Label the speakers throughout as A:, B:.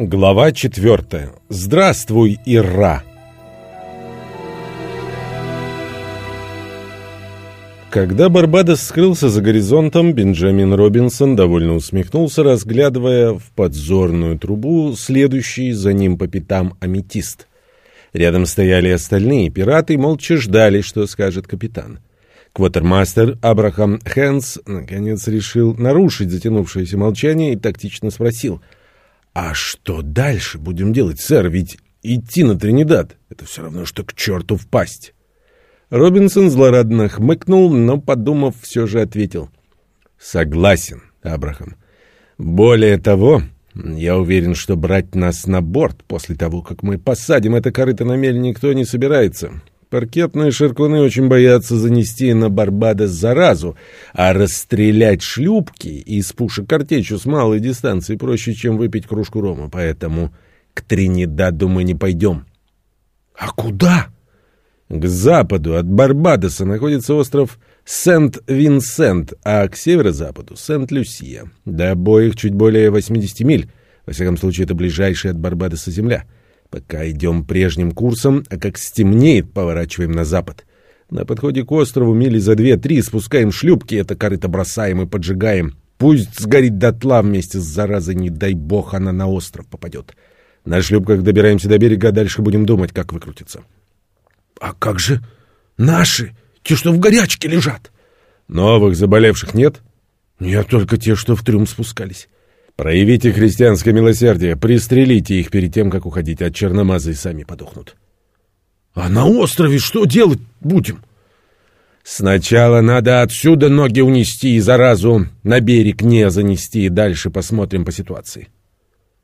A: Глава 4. Здравствуй, Ира! Когда Барбадос скрылся за горизонтом, Бенджамин Робинсон довольно усмехнулся, разглядывая в подзорную трубу следующий за ним по пятам аметист. Рядом стояли остальные пираты и молча ждали, что скажет капитан. Квотермастер Абрахам Хэнс наконец решил нарушить затянувшееся молчание и тактично спросил — «А что дальше будем делать, сэр? Ведь идти на Тринидад — это все равно, что к черту впасть». Робинсон злорадно хмыкнул, но, подумав, все же ответил. «Согласен, Абрахам. Более того, я уверен, что брать нас на борт после того, как мы посадим это корыто на мель, никто не собирается. Паркетные ширкуны очень боятся занести на Барбадос заразу, а расстрелять шлюпки из пушек картечью с малой дистанции проще, чем выпить кружку рома. Поэтому к Тринидаду мы не пойдем. — А куда? — К западу от Барбадоса находится остров Сент-Винсент, а к северо-западу — Сент-Люсия. До обоих чуть более 80 миль. Во всяком случае, это ближайшая от Барбадоса земля. — Пока идем прежним курсом, а как стемнеет, поворачиваем на запад. На подходе к острову мили за две-три спускаем шлюпки, это корыто бросаем и поджигаем. Пусть сгорит дотла вместе с заразой, не дай бог она на остров попадет. На шлюпках добираемся до берега, а дальше будем думать, как выкрутиться. — А как же наши, те, что в горячке лежат? — Новых заболевших нет? — Нет, только те, что в трюм спускались. Проявите христианское милосердие, пристрелите их перед тем, как уходить, от черномазы и сами подохнут. А на острове что делать будем? Сначала надо отсюда ноги унести и заразу на берег не занести, и дальше посмотрим по ситуации.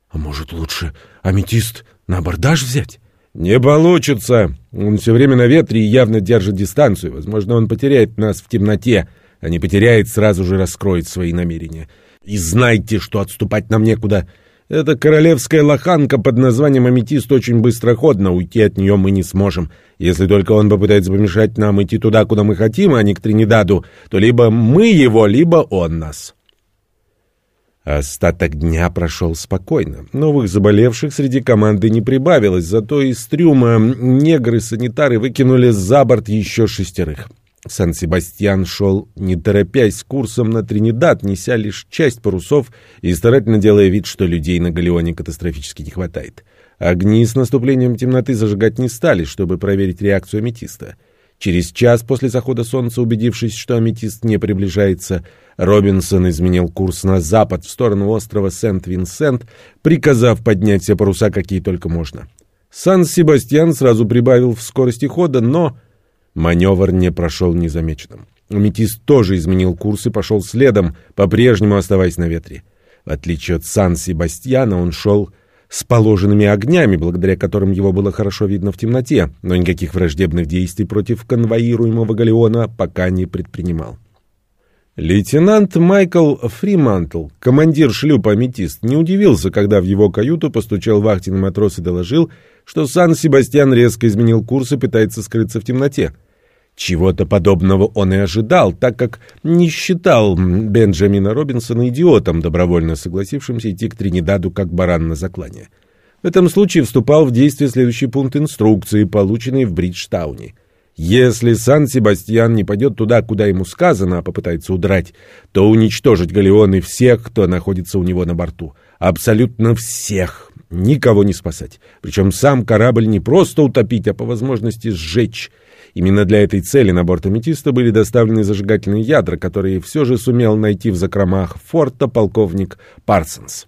A: А может, лучше аметист на абордаж взять? Не получится. Он все время на ветре и явно держит дистанцию. Возможно, он потеряет нас в темноте, а не потеряет, сразу же раскроет свои намерения. — и знайте, что отступать нам некуда. Эта королевская лоханка под названием Аметист очень быстроходна, уйти от нее мы не сможем. Если только он попытается помешать нам идти туда, куда мы хотим, а не к Тринидаду, то либо мы его, либо он нас». Остаток дня прошел спокойно. Новых заболевших среди команды не прибавилось, зато из трюма негры-санитары выкинули за борт еще шестерых. Сан-Себастьян шел, не торопясь, курсом на Тринидад, неся лишь часть парусов и старательно делая вид, что людей на галеоне катастрофически не хватает. Огни с наступлением темноты зажигать не стали, чтобы проверить реакцию аметиста. Через час после захода солнца, убедившись, что аметист не приближается, Робинсон изменил курс на запад в сторону острова Сент-Винсент, приказав поднять все паруса, какие только можно. Сан-Себастьян сразу прибавил в скорости хода, но Маневр не прошел незамеченным. Аметист тоже изменил курс и пошел следом, по-прежнему оставаясь на ветре. В отличие от Сан-Себастьяна, он шел с положенными огнями, благодаря которым его было хорошо видно в темноте, но никаких враждебных действий против конвоируемого галеона пока не предпринимал. Лейтенант Майкл Фримантл, командир шлюпа «Аметист», не удивился, когда в его каюту постучал вахтенный матрос и доложил, что Сан-Себастьян резко изменил курс и пытается скрыться в темноте. Чего-то подобного он и ожидал, так как не считал Бенджамина Робинсона идиотом, добровольно согласившимся идти к Тринидаду как баран на заклание. В этом случае вступал в действие следующий пункт инструкции, полученный в Бриджтауне. Если Сан-Себастьян не пойдет туда, куда ему сказано, а попытается удрать, то уничтожить галеоны всех, кто находится у него на борту. Абсолютно всех. Никого не спасать. Причем сам корабль не просто утопить, а по возможности сжечь. Именно для этой цели на борт Аметиста были доставлены зажигательные ядра, которые все же сумел найти в закромах форта полковник Парсонс.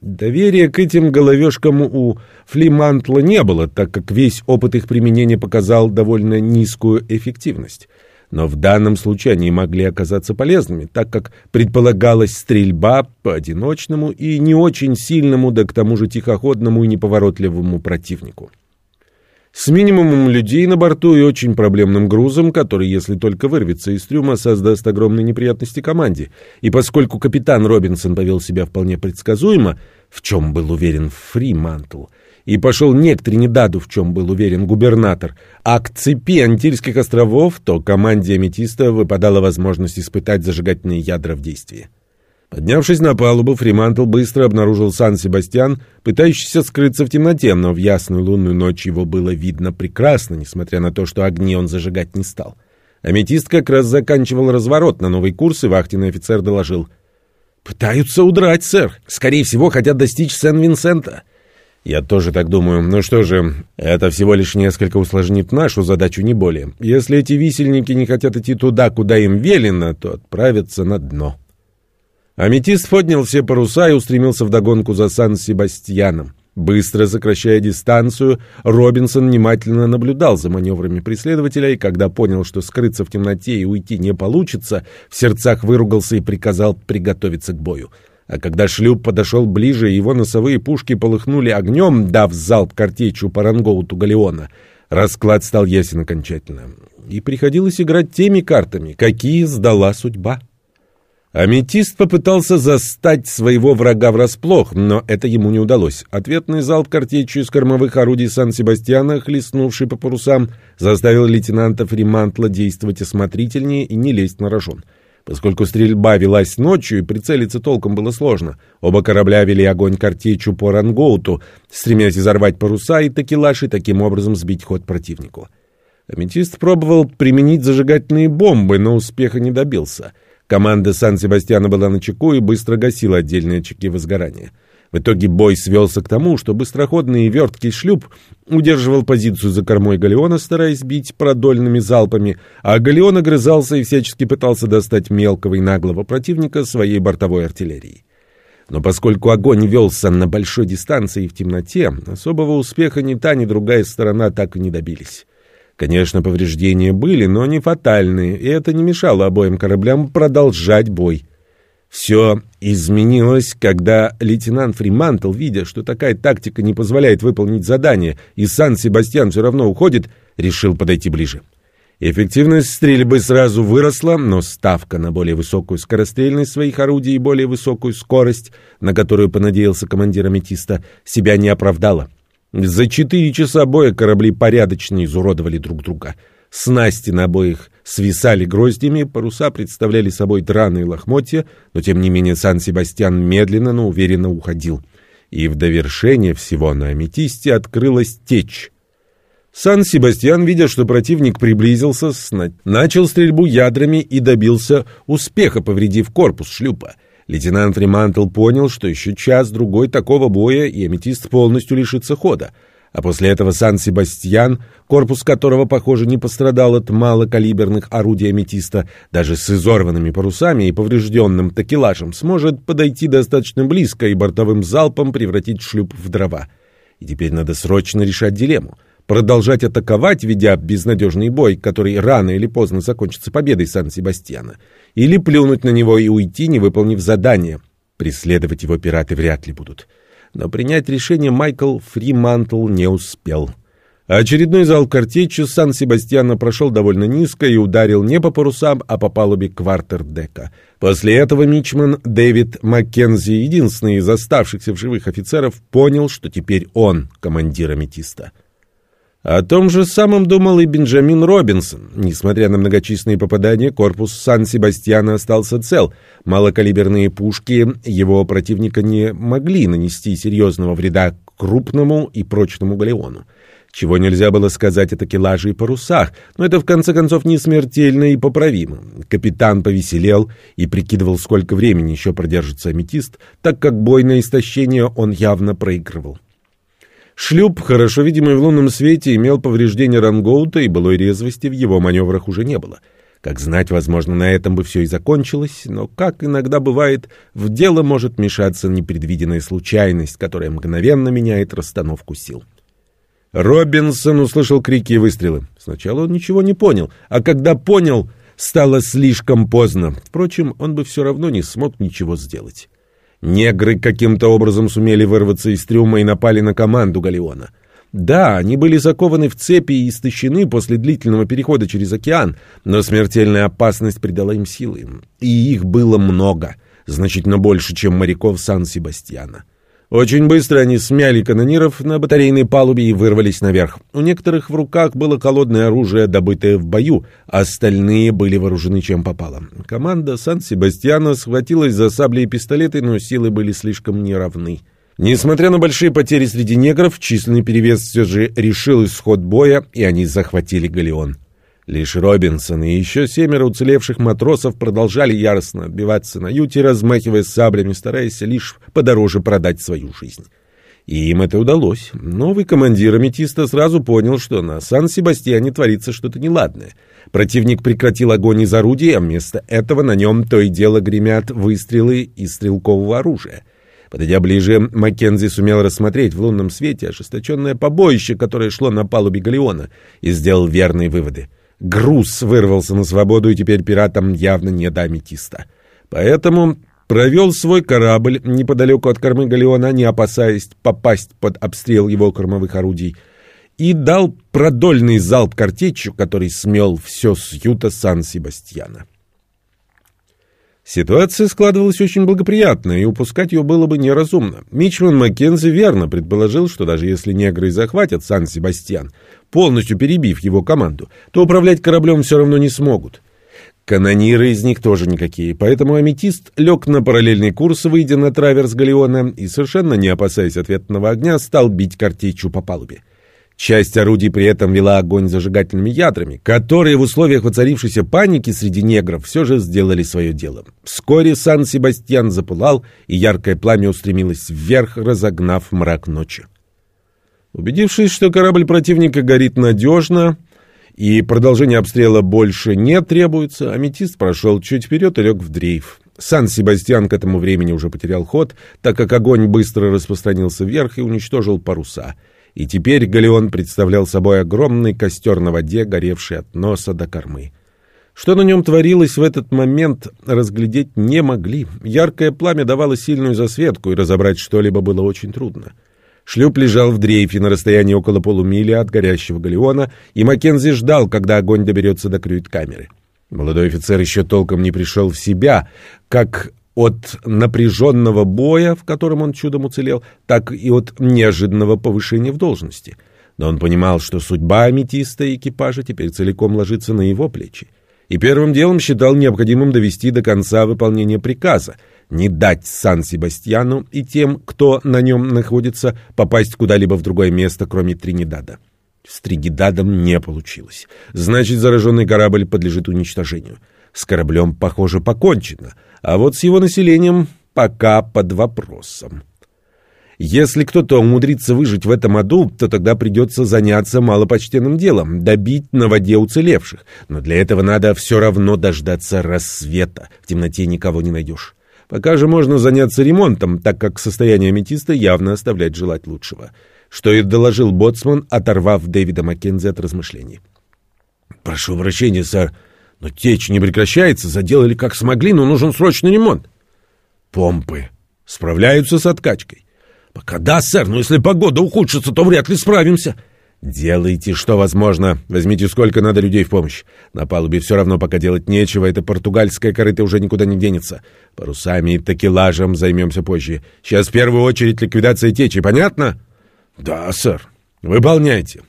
A: Доверия к этим головешкам у Флимантла не было, так как весь опыт их применения показал довольно низкую эффективность. Но в данном случае они могли оказаться полезными, так как предполагалась стрельба по одиночному и не очень сильному, да к тому же тихоходному и неповоротливому противнику. С минимумом людей на борту и очень проблемным грузом, который, если только вырвется из трюма, создаст огромные неприятности команде. И поскольку капитан Робинсон повел себя вполне предсказуемо, в чем был уверен Фримантл, и пошел не к Тринидаду, в чем был уверен губернатор, а к цепи Антильских островов, то команде Аметиста выпадала возможность испытать зажигательные ядра в действии. Поднявшись на палубу, Фримантл быстро обнаружил Сан-Себастьян, пытающийся скрыться в темноте, но в ясную лунную ночь его было видно прекрасно, несмотря на то, что огни он зажигать не стал. Аметист как раз заканчивал разворот на новый курс, и вахтенный офицер доложил. «Пытаются удрать, сэр. Скорее всего, хотят достичь Сен-Винсента». «Я тоже так думаю. Ну что же, это всего лишь несколько усложнит нашу задачу, не более. Если эти висельники не хотят идти туда, куда им велено, то отправятся на дно». Аметист поднял все паруса и устремился вдогонку за Сан-Себастьяном. Быстро сокращая дистанцию, Робинсон внимательно наблюдал за маневрами преследователя, и когда понял, что скрыться в темноте и уйти не получится, в сердцах выругался и приказал приготовиться к бою. А когда шлюп подошел ближе, его носовые пушки полыхнули огнем, дав залп картечью по рангоуту галеона. Расклад стал ясен окончательно. И приходилось играть теми картами, какие сдала судьба. Аметист попытался застать своего врага врасплох, но это ему не удалось. Ответный залп картечью из кормовых орудий Сан-Себастьяна, хлестнувший по парусам, заставил лейтенанта Фримантла действовать осмотрительнее и не лезть на рожон. Поскольку стрельба велась ночью и прицелиться толком было сложно, оба корабля вели огонь картечью по рангоуту, стремясь изорвать паруса и такелаж и таким образом сбить ход противнику. Аметист пробовал применить зажигательные бомбы, но успеха не добился — Команда Сан-Себастьяна была на чеку и быстро гасила отдельные очаги возгорания. В итоге бой свелся к тому, что быстроходный и верткий шлюп удерживал позицию за кормой галеона, стараясь бить продольными залпами, а галеон огрызался и всячески пытался достать мелкого и наглого противника своей бортовой артиллерией. Но поскольку огонь велся на большой дистанции и в темноте, особого успеха ни та, ни другая сторона так и не добились. Конечно, повреждения были, но не фатальные, и это не мешало обоим кораблям продолжать бой. Все изменилось, когда лейтенант Фримантл, видя, что такая тактика не позволяет выполнить задание, и Сан-Себастьян все равно уходит, решил подойти ближе. Эффективность стрельбы сразу выросла, но ставка на более высокую скорострельность своих орудий и более высокую скорость, на которую понадеялся командир Аметиста, себя не оправдала. За четыре часа боя корабли порядочно изуродовали друг друга. Снасти на обоих свисали гроздями, паруса представляли собой драные лохмотья, но тем не менее Сан-Себастьян медленно, но уверенно уходил. И в довершение всего на аметисте открылась течь. Сан-Себастьян, видя, что противник приблизился, начал стрельбу ядрами и добился успеха, повредив корпус шлюпа. Лейтенант Фримантл понял, что еще час-другой такого боя, и аметист полностью лишится хода. А после этого Сан-Себастьян, корпус которого, похоже, не пострадал от малокалиберных орудий аметиста, даже с изорванными парусами и поврежденным такелажем, сможет подойти достаточно близко и бортовым залпом превратить шлюп в дрова. И теперь надо срочно решать дилемму продолжать атаковать, ведя безнадежный бой, который рано или поздно закончится победой Сан-Себастьяна, или плюнуть на него и уйти, не выполнив задание. Преследовать его пираты вряд ли будут. Но принять решение Майкл Фримантл не успел. Очередной зал картечью Сан-Себастьяна прошел довольно низко и ударил не по парусам, а по палубе квартердека. После этого мичман Дэвид Маккензи, единственный из оставшихся в живых офицеров, понял, что теперь он командир аметиста. О том же самом думал и Бенджамин Робинсон. Несмотря на многочисленные попадания, корпус Сан-Себастьяна остался цел. Малокалиберные пушки его противника не могли нанести серьезного вреда крупному и прочному галеону. Чего нельзя было сказать о такелаже и парусах, но это в конце концов не смертельно и поправимо. Капитан повеселел и прикидывал, сколько времени еще продержится аметист, так как бой на истощение он явно проигрывал. Шлюп, хорошо видимый в лунном свете, имел повреждение рангоута, и былой резвости в его маневрах уже не было. Как знать, возможно, на этом бы все и закончилось, но, как иногда бывает, в дело может мешаться непредвиденная случайность, которая мгновенно меняет расстановку сил. Робинсон услышал крики и выстрелы. Сначала он ничего не понял, а когда понял, стало слишком поздно. Впрочем, он бы все равно не смог ничего сделать. Негры каким-то образом сумели вырваться из трюма и напали на команду Галеона. Да, они были закованы в цепи и истощены после длительного перехода через океан, но смертельная опасность придала им силы. И их было много, значительно больше, чем моряков Сан-Себастьяна. Очень быстро они смяли канониров на батарейной палубе и вырвались наверх. У некоторых в руках было холодное оружие, добытое в бою, а остальные были вооружены чем попало. Команда Сан-Себастьяна схватилась за сабли и пистолеты, но силы были слишком неравны. Несмотря на большие потери среди негров, численный перевес все же решил исход боя, и они захватили галеон. Лишь Робинсон и еще семеро уцелевших матросов продолжали яростно отбиваться на юте, размахивая саблями, стараясь лишь подороже продать свою жизнь. И им это удалось. Новый командир Аметиста сразу понял, что на Сан-Себастьяне творится что-то неладное. Противник прекратил огонь из орудий, а вместо этого на нем то и дело гремят выстрелы из стрелкового оружия. Подойдя ближе, Маккензи сумел рассмотреть в лунном свете ожесточенное побоище, которое шло на палубе галеона, и сделал верные выводы. Груз вырвался на свободу, и теперь пиратам явно не до аметиста. Поэтому провел свой корабль неподалеку от кормы галеона, не опасаясь попасть под обстрел его кормовых орудий, и дал продольный залп картечью, который смел все с юта Сан-Себастьяна. Ситуация складывалась очень благоприятно, и упускать ее было бы неразумно. Мичман Маккензи верно предположил, что даже если негры захватят Сан-Себастьян, полностью перебив его команду, то управлять кораблем все равно не смогут. Канониры из них тоже никакие, поэтому аметист лег на параллельный курс, выйдя на траверс галеона, и, совершенно не опасаясь ответного огня, стал бить картечью по палубе. Часть орудий при этом вела огонь зажигательными ядрами, которые в условиях воцарившейся паники среди негров все же сделали свое дело. Вскоре Сан-Себастьян запылал, и яркое пламя устремилось вверх, разогнав мрак ночи. Убедившись, что корабль противника горит надежно, и продолжение обстрела больше не требуется, аметист прошел чуть вперед и лег в дрейф. Сан-Себастьян к этому времени уже потерял ход, так как огонь быстро распространился вверх и уничтожил паруса — и теперь галеон представлял собой огромный костер на воде, горевший от носа до кормы. Что на нем творилось в этот момент, разглядеть не могли. Яркое пламя давало сильную засветку, и разобрать что-либо было очень трудно. Шлюп лежал в дрейфе на расстоянии около полумили от горящего галеона, и Маккензи ждал, когда огонь доберется до крюит-камеры. Молодой офицер еще толком не пришел в себя, как от напряженного боя, в котором он чудом уцелел, так и от неожиданного повышения в должности. Но он понимал, что судьба аметиста и экипажа теперь целиком ложится на его плечи. И первым делом считал необходимым довести до конца выполнение приказа, не дать Сан-Себастьяну и тем, кто на нем находится, попасть куда-либо в другое место, кроме Тринидада. С Тринидадом не получилось. Значит, зараженный корабль подлежит уничтожению. С кораблем, похоже, покончено — а вот с его населением пока под вопросом. Если кто-то умудрится выжить в этом аду, то тогда придется заняться малопочтенным делом — добить на воде уцелевших. Но для этого надо все равно дождаться рассвета. В темноте никого не найдешь. Пока же можно заняться ремонтом, так как состояние аметиста явно оставляет желать лучшего. Что и доложил Боцман, оторвав Дэвида Маккензи от размышлений. «Прошу прощения, сэр. Но течь не прекращается, заделали как смогли, но нужен срочный ремонт. Помпы справляются с откачкой. Пока да, сэр, но если погода ухудшится, то вряд ли справимся. Делайте, что возможно. Возьмите сколько надо людей в помощь. На палубе все равно пока делать нечего, это португальская корыта уже никуда не денется. Парусами и такелажем займемся позже. Сейчас в первую очередь ликвидация течи, понятно? Да, сэр. Выполняйте.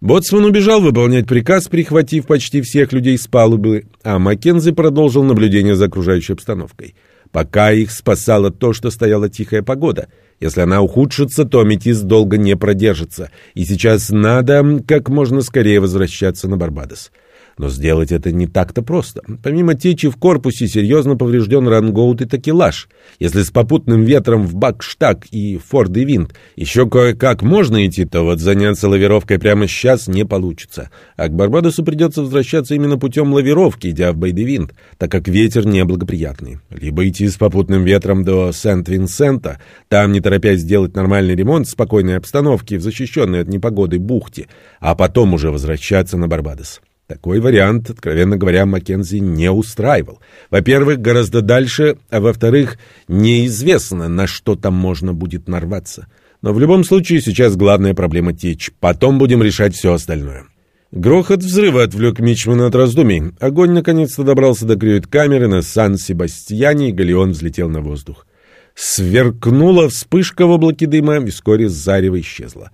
A: Боцман убежал выполнять приказ, прихватив почти всех людей с палубы, а Маккензи продолжил наблюдение за окружающей обстановкой. Пока их спасало то, что стояла тихая погода. Если она ухудшится, то аметист долго не продержится, и сейчас надо как можно скорее возвращаться на Барбадос. Но сделать это не так-то просто. Помимо течи в корпусе серьезно поврежден рангоут и такелаж. Если с попутным ветром в Бакштаг и Форд Винт еще кое-как можно идти, то вот заняться лавировкой прямо сейчас не получится. А к Барбадосу придется возвращаться именно путем лавировки, идя в Бейдевинт, так как ветер неблагоприятный. Либо идти с попутным ветром до Сент-Винсента, там, не торопясь сделать нормальный ремонт в спокойной обстановке в защищенной от непогоды бухте, а потом уже возвращаться на Барбадос. Такой вариант, откровенно говоря, Маккензи не устраивал. Во-первых, гораздо дальше, а во-вторых, неизвестно, на что там можно будет нарваться. Но в любом случае сейчас главная проблема течь. Потом будем решать все остальное. Грохот взрыва отвлек Мичмана от раздумий. Огонь наконец-то добрался до крюит-камеры на Сан-Себастьяне, и галеон взлетел на воздух. Сверкнула вспышка в облаке дыма, и вскоре зарево исчезло.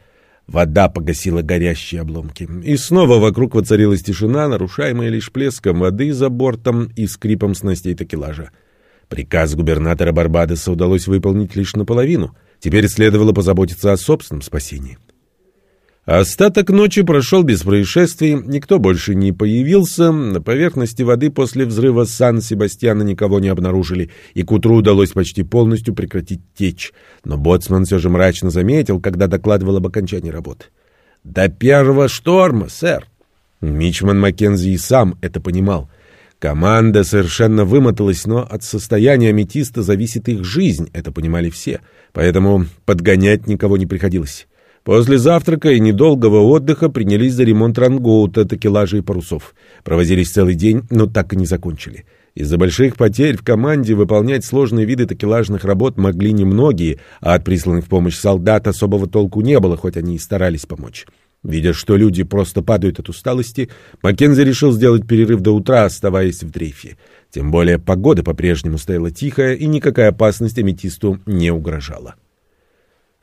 A: Вода погасила горящие обломки. И снова вокруг воцарилась тишина, нарушаемая лишь плеском воды за бортом и скрипом снастей такелажа. Приказ губернатора Барбадоса удалось выполнить лишь наполовину. Теперь следовало позаботиться о собственном спасении. Остаток ночи прошел без происшествий, никто больше не появился, на поверхности воды после взрыва Сан-Себастьяна никого не обнаружили, и к утру удалось почти полностью прекратить течь. Но Боцман все же мрачно заметил, когда докладывал об окончании работы. «До первого шторма, сэр!» Мичман Маккензи и сам это понимал. Команда совершенно вымоталась, но от состояния аметиста зависит их жизнь, это понимали все, поэтому подгонять никого не приходилось. После завтрака и недолгого отдыха принялись за ремонт рангоута, такелажа и парусов. Провозились целый день, но так и не закончили. Из-за больших потерь в команде выполнять сложные виды такелажных работ могли немногие, а от присланных в помощь солдат особого толку не было, хоть они и старались помочь. Видя, что люди просто падают от усталости, Маккензи решил сделать перерыв до утра, оставаясь в дрейфе. Тем более погода по-прежнему стояла тихая, и никакая опасность аметисту не угрожала.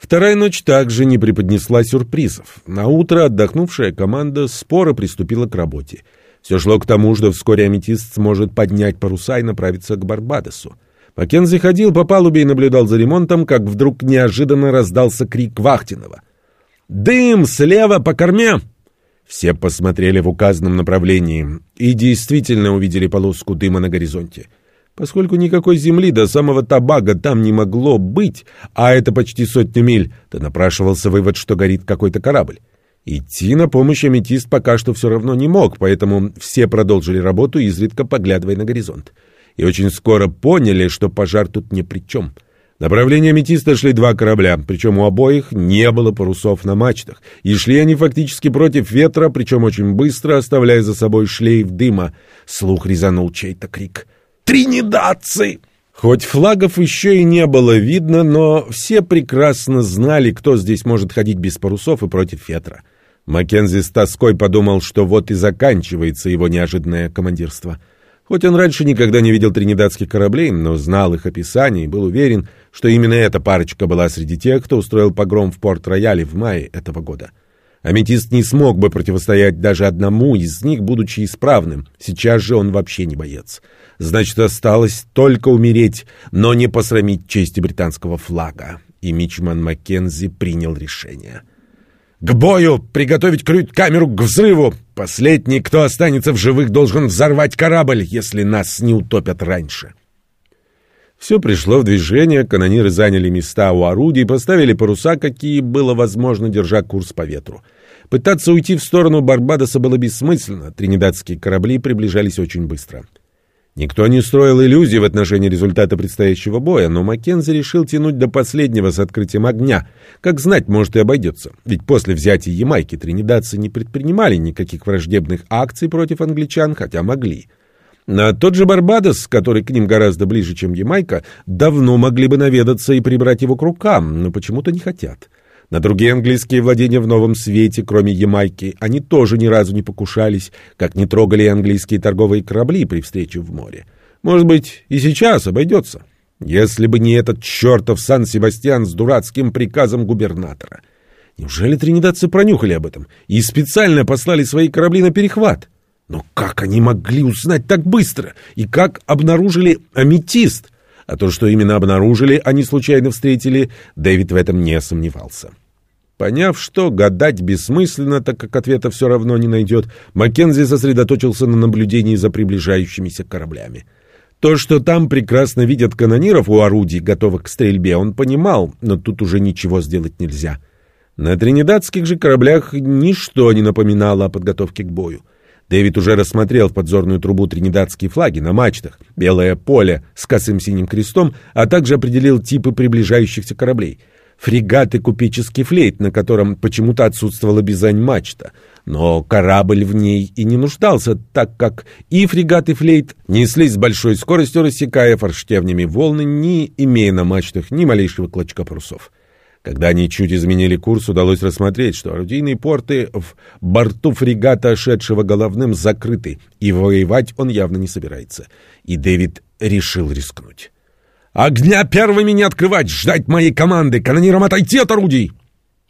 A: Вторая ночь также не преподнесла сюрпризов. На утро отдохнувшая команда споро приступила к работе. Все шло к тому, что вскоре аметист сможет поднять паруса и направиться к Барбадосу. Маккензи ходил по палубе и наблюдал за ремонтом, как вдруг неожиданно раздался крик Вахтинова. «Дым! Слева по корме!» Все посмотрели в указанном направлении и действительно увидели полоску дыма на горизонте. Поскольку никакой земли до самого Табага там не могло быть, а это почти сотню миль, то напрашивался вывод, что горит какой-то корабль. Идти на помощь аметист пока что все равно не мог, поэтому все продолжили работу, изредка поглядывая на горизонт. И очень скоро поняли, что пожар тут ни при чем. Направление аметиста шли два корабля, причем у обоих не было парусов на мачтах, и шли они фактически против ветра, причем очень быстро, оставляя за собой шлейф дыма. Слух резанул чей-то крик — тринидадцы!» Хоть флагов еще и не было видно, но все прекрасно знали, кто здесь может ходить без парусов и против ветра. Маккензи с тоской подумал, что вот и заканчивается его неожиданное командирство. Хоть он раньше никогда не видел тринидадских кораблей, но знал их описание и был уверен, что именно эта парочка была среди тех, кто устроил погром в Порт-Рояле в мае этого года. Аметист не смог бы противостоять даже одному из них, будучи исправным. Сейчас же он вообще не боец. Значит, осталось только умереть, но не посрамить чести британского флага. И Мичман Маккензи принял решение. «К бою! Приготовить крют-камеру к взрыву! Последний, кто останется в живых, должен взорвать корабль, если нас не утопят раньше!» Все пришло в движение, канониры заняли места у орудий, поставили паруса, какие было возможно, держа курс по ветру. Пытаться уйти в сторону Барбадоса было бессмысленно, тринидадские корабли приближались очень быстро. Никто не строил иллюзий в отношении результата предстоящего боя, но Маккензи решил тянуть до последнего с открытием огня. Как знать, может и обойдется. Ведь после взятия Ямайки тринидадцы не предпринимали никаких враждебных акций против англичан, хотя могли. На тот же Барбадос, который к ним гораздо ближе, чем Ямайка, давно могли бы наведаться и прибрать его к рукам, но почему-то не хотят. На другие английские владения в Новом Свете, кроме Ямайки, они тоже ни разу не покушались, как не трогали английские торговые корабли при встрече в море. Может быть, и сейчас обойдется. Если бы не этот чертов Сан-Себастьян с дурацким приказом губернатора. Неужели тринидадцы пронюхали об этом и специально послали свои корабли на перехват? Но как они могли узнать так быстро? И как обнаружили аметист? А то, что именно обнаружили, они случайно встретили, Дэвид в этом не сомневался. Поняв, что гадать бессмысленно, так как ответа все равно не найдет, Маккензи сосредоточился на наблюдении за приближающимися кораблями. То, что там прекрасно видят канониров у орудий, готовых к стрельбе, он понимал, но тут уже ничего сделать нельзя. На тринидадских же кораблях ничто не напоминало о подготовке к бою. Дэвид уже рассмотрел в подзорную трубу тринидадские флаги на мачтах, белое поле с косым синим крестом, а также определил типы приближающихся кораблей. Фрегат и купеческий флейт, на котором почему-то отсутствовала бизань-мачта. Но корабль в ней и не нуждался, так как и фрегат, и флейт неслись с большой скоростью, рассекая форштевнями волны, не имея на мачтах ни малейшего клочка парусов. Когда они чуть изменили курс, удалось рассмотреть, что орудийные порты в борту фрегата, шедшего головным, закрыты, и воевать он явно не собирается. И Дэвид решил рискнуть. Огня первыми не открывать, ждать моей команды, канонирам отойти от орудий!»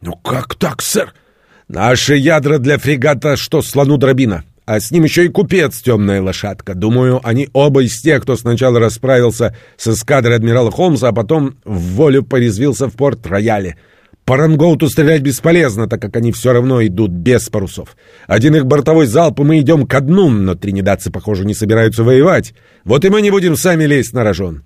A: «Ну как так, сэр?» «Наши ядра для фрегата, что слону дробина, а с ним еще и купец темная лошадка. Думаю, они оба из тех, кто сначала расправился с эскадрой адмирала Холмса, а потом в волю порезвился в порт-рояле». По рангоуту стрелять бесполезно, так как они все равно идут без парусов. Один их бортовой залп, и мы идем ко дну, но тринидадцы, похоже, не собираются воевать. Вот и мы не будем сами лезть на рожон.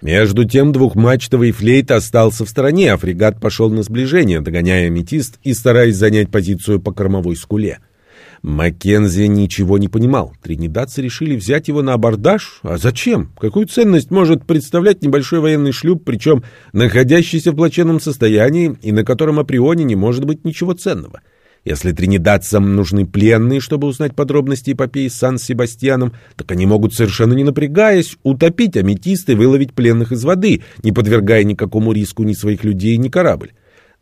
A: Между тем двухмачтовый флейт остался в стороне, а фрегат пошел на сближение, догоняя аметист и стараясь занять позицию по кормовой скуле. Маккензи ничего не понимал. Тринидадцы решили взять его на абордаж? А зачем? Какую ценность может представлять небольшой военный шлюп, причем находящийся в плачевном состоянии и на котором априори не может быть ничего ценного? Если тринидадцам нужны пленные, чтобы узнать подробности эпопеи с Сан-Себастьяном, так они могут, совершенно не напрягаясь, утопить аметист и выловить пленных из воды, не подвергая никакому риску ни своих людей, ни корабль.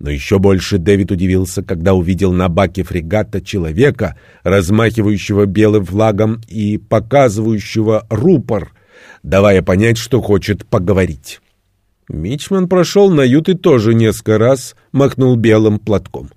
A: Но еще больше Дэвид удивился, когда увидел на баке фрегата человека, размахивающего белым флагом и показывающего рупор, давая понять, что хочет поговорить. Мичман прошел на ют и тоже несколько раз махнул белым платком.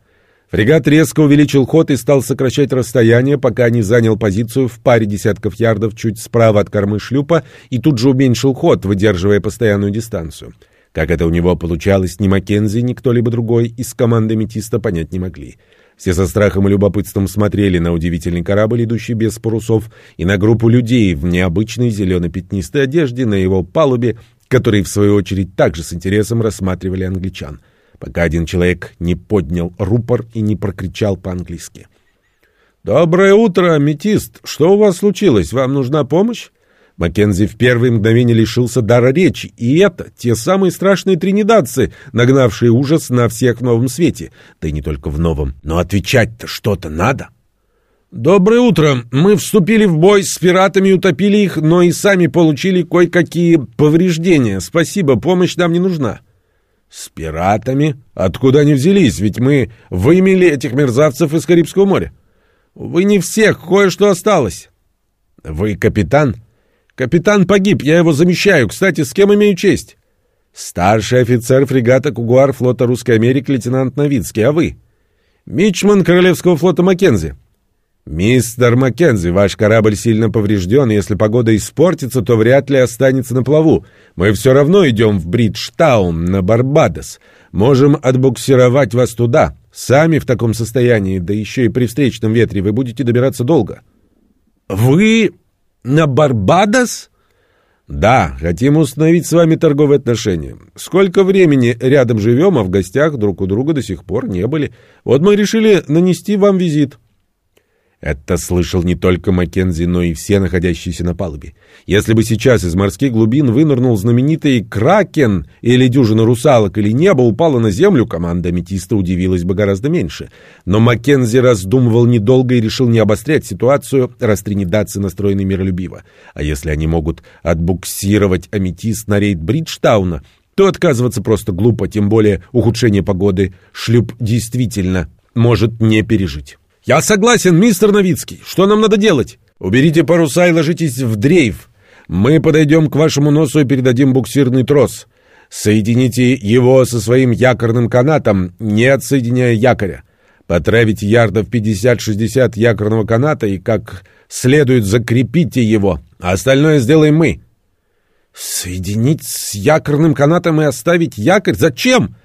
A: Фрегат резко увеличил ход и стал сокращать расстояние, пока не занял позицию в паре десятков ярдов чуть справа от кормы шлюпа и тут же уменьшил ход, выдерживая постоянную дистанцию. Как это у него получалось, ни Маккензи, ни кто-либо другой из команды Метиста понять не могли. Все со страхом и любопытством смотрели на удивительный корабль, идущий без парусов, и на группу людей в необычной зелено-пятнистой одежде на его палубе, которые, в свою очередь, также с интересом рассматривали англичан, пока один человек не поднял рупор и не прокричал по-английски. «Доброе утро, аметист! Что у вас случилось? Вам нужна помощь?» Маккензи в первые мгновения лишился дара речи, и это те самые страшные тринидадцы, нагнавшие ужас на всех в новом свете. Да и не только в новом, но отвечать-то что-то надо. «Доброе утро! Мы вступили в бой с пиратами, утопили их, но и сами получили кое-какие повреждения. Спасибо, помощь нам не нужна». «С пиратами? Откуда они взялись? Ведь мы вымели этих мерзавцев из Карибского моря». «Вы не всех, кое-что осталось». «Вы капитан?» Капитан погиб, я его замещаю. Кстати, с кем имею честь? Старший офицер фрегата Кугуар флота Русской Америки лейтенант Новицкий. А вы? Мичман Королевского флота Маккензи. «Мистер Маккензи, ваш корабль сильно поврежден, и если погода испортится, то вряд ли останется на плаву. Мы все равно идем в Бриджтаун, на Барбадос. Можем отбуксировать вас туда. Сами в таком состоянии, да еще и при встречном ветре, вы будете добираться долго». «Вы на Барбадос? Да, хотим установить с вами торговые отношения. Сколько времени рядом живем, а в гостях друг у друга до сих пор не были. Вот мы решили нанести вам визит. Это слышал не только Маккензи, но и все находящиеся на палубе. Если бы сейчас из морских глубин вынырнул знаменитый кракен или дюжина русалок, или небо упало на землю, команда аметиста удивилась бы гораздо меньше. Но Маккензи раздумывал недолго и решил не обострять ситуацию, раз тринидадцы настроены миролюбиво. А если они могут отбуксировать аметист на рейд Бриджтауна, то отказываться просто глупо, тем более ухудшение погоды шлюп действительно может не пережить. «Я согласен, мистер Новицкий. Что нам надо делать? Уберите паруса и ложитесь в дрейф. Мы подойдем к вашему носу и передадим буксирный трос. Соедините его со своим якорным канатом, не отсоединяя якоря. Потравите ярдов 50-60 якорного каната и как следует закрепите его. А остальное сделаем мы». «Соединить с якорным канатом и оставить якорь? Зачем?»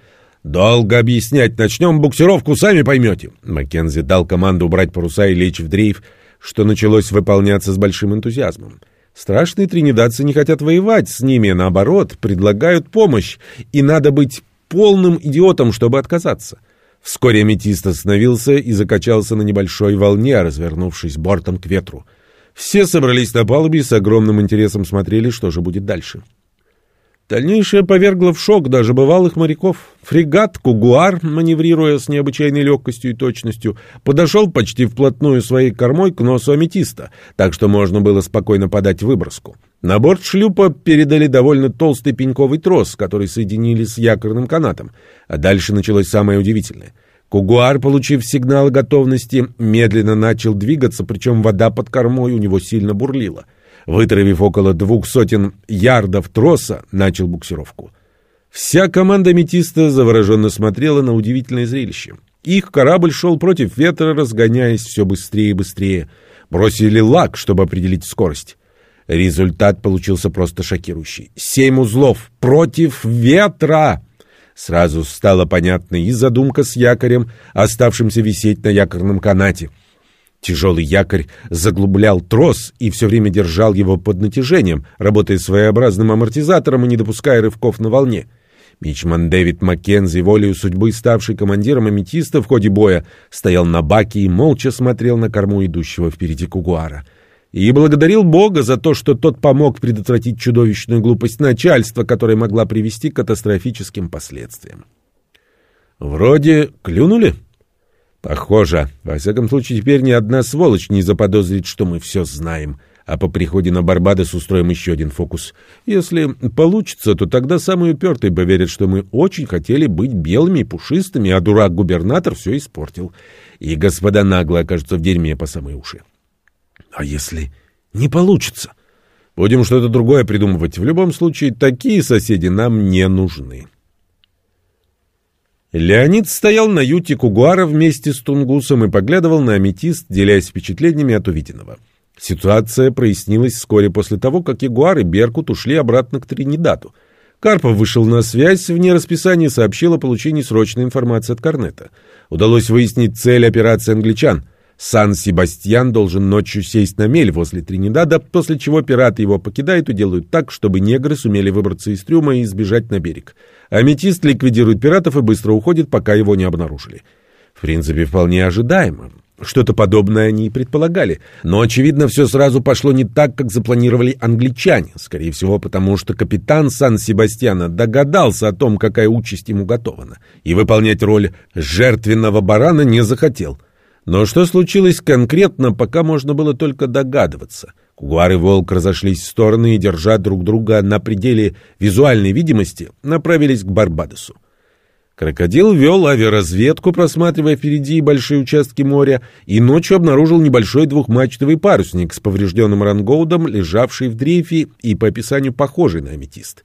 A: «Долго объяснять. Начнем буксировку, сами поймете». Маккензи дал команду убрать паруса и лечь в дрейф, что началось выполняться с большим энтузиазмом. Страшные тринидадцы не хотят воевать с ними, наоборот, предлагают помощь, и надо быть полным идиотом, чтобы отказаться. Вскоре аметист остановился и закачался на небольшой волне, развернувшись бортом к ветру. Все собрались на палубе и с огромным интересом смотрели, что же будет дальше. Дальнейшее повергло в шок даже бывалых моряков. Фрегат «Кугуар», маневрируя с необычайной легкостью и точностью, подошел почти вплотную своей кормой к носу аметиста, так что можно было спокойно подать выброску. На борт шлюпа передали довольно толстый пеньковый трос, который соединили с якорным канатом. А дальше началось самое удивительное. Кугуар, получив сигнал о готовности, медленно начал двигаться, причем вода под кормой у него сильно бурлила. Вытравив около двух сотен ярдов троса, начал буксировку. Вся команда метиста завороженно смотрела на удивительное зрелище. Их корабль шел против ветра, разгоняясь все быстрее и быстрее. Бросили лак, чтобы определить скорость. Результат получился просто шокирующий. Семь узлов против ветра! Сразу стало понятно и задумка с якорем, оставшимся висеть на якорном канате. Тяжелый якорь заглублял трос и все время держал его под натяжением, работая своеобразным амортизатором и не допуская рывков на волне. Мичман Дэвид Маккензи, волею судьбы ставший командиром аметиста в ходе боя, стоял на баке и молча смотрел на корму идущего впереди кугуара. И благодарил Бога за то, что тот помог предотвратить чудовищную глупость начальства, которая могла привести к катастрофическим последствиям. «Вроде клюнули?» «Похоже. Во всяком случае, теперь ни одна сволочь не заподозрит, что мы все знаем» а по приходе на Барбадос устроим еще один фокус. Если получится, то тогда самые упертые поверят, что мы очень хотели быть белыми и пушистыми, а дурак-губернатор все испортил. И господа нагло окажутся в дерьме по самые уши. А если не получится? Будем что-то другое придумывать. В любом случае, такие соседи нам не нужны. Леонид стоял на юте Кугуара вместе с Тунгусом и поглядывал на аметист, делясь впечатлениями от увиденного. Ситуация прояснилась вскоре после того, как Ягуар и Беркут ушли обратно к Тринидаду. Карпов вышел на связь, вне расписания сообщил о получении срочной информации от Корнета. Удалось выяснить цель операции англичан. Сан-Себастьян должен ночью сесть на мель возле Тринидада, после чего пираты его покидают и делают так, чтобы негры сумели выбраться из трюма и сбежать на берег. Аметист ликвидирует пиратов и быстро уходит, пока его не обнаружили. В принципе, вполне ожидаемо. Что-то подобное они и предполагали. Но, очевидно, все сразу пошло не так, как запланировали англичане. Скорее всего, потому что капитан Сан-Себастьяна догадался о том, какая участь ему готована. И выполнять роль жертвенного барана не захотел. Но что случилось конкретно, пока можно было только догадываться. Кугуар и Волк разошлись в стороны и, держа друг друга на пределе визуальной видимости, направились к Барбадосу. Крокодил вел авиаразведку, просматривая впереди большие участки моря, и ночью обнаружил небольшой двухмачтовый парусник с поврежденным рангоудом, лежавший в дрейфе и по описанию похожий на аметист.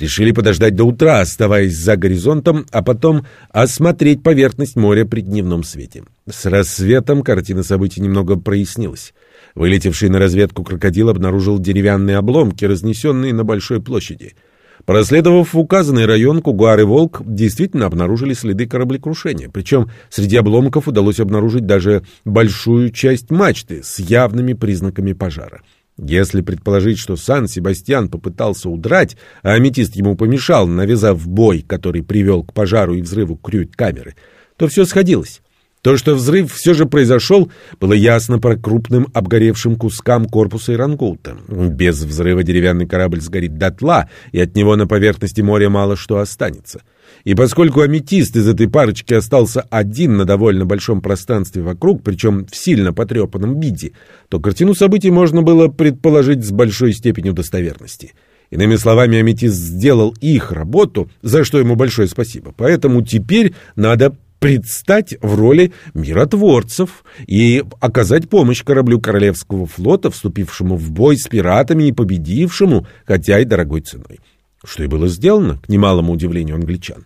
A: Решили подождать до утра, оставаясь за горизонтом, а потом осмотреть поверхность моря при дневном свете. С рассветом картина событий немного прояснилась. Вылетевший на разведку крокодил обнаружил деревянные обломки, разнесенные на большой площади — Проследовав в указанный район, Кугуар и Волк действительно обнаружили следы кораблекрушения. Причем среди обломков удалось обнаружить даже большую часть мачты с явными признаками пожара. Если предположить, что Сан-Себастьян попытался удрать, а аметист ему помешал, навязав бой, который привел к пожару и взрыву крюит-камеры, то все сходилось. То, что взрыв все же произошел, было ясно по крупным обгоревшим кускам корпуса Ирангута. Без взрыва деревянный корабль сгорит дотла, и от него на поверхности моря мало что останется. И поскольку аметист из этой парочки остался один на довольно большом пространстве вокруг, причем в сильно потрепанном виде, то картину событий можно было предположить с большой степенью достоверности. Иными словами, Аметист сделал их работу, за что ему большое спасибо. Поэтому теперь надо предстать в роли миротворцев и оказать помощь кораблю Королевского флота, вступившему в бой с пиратами и победившему, хотя и дорогой ценой. Что и было сделано, к немалому удивлению англичан.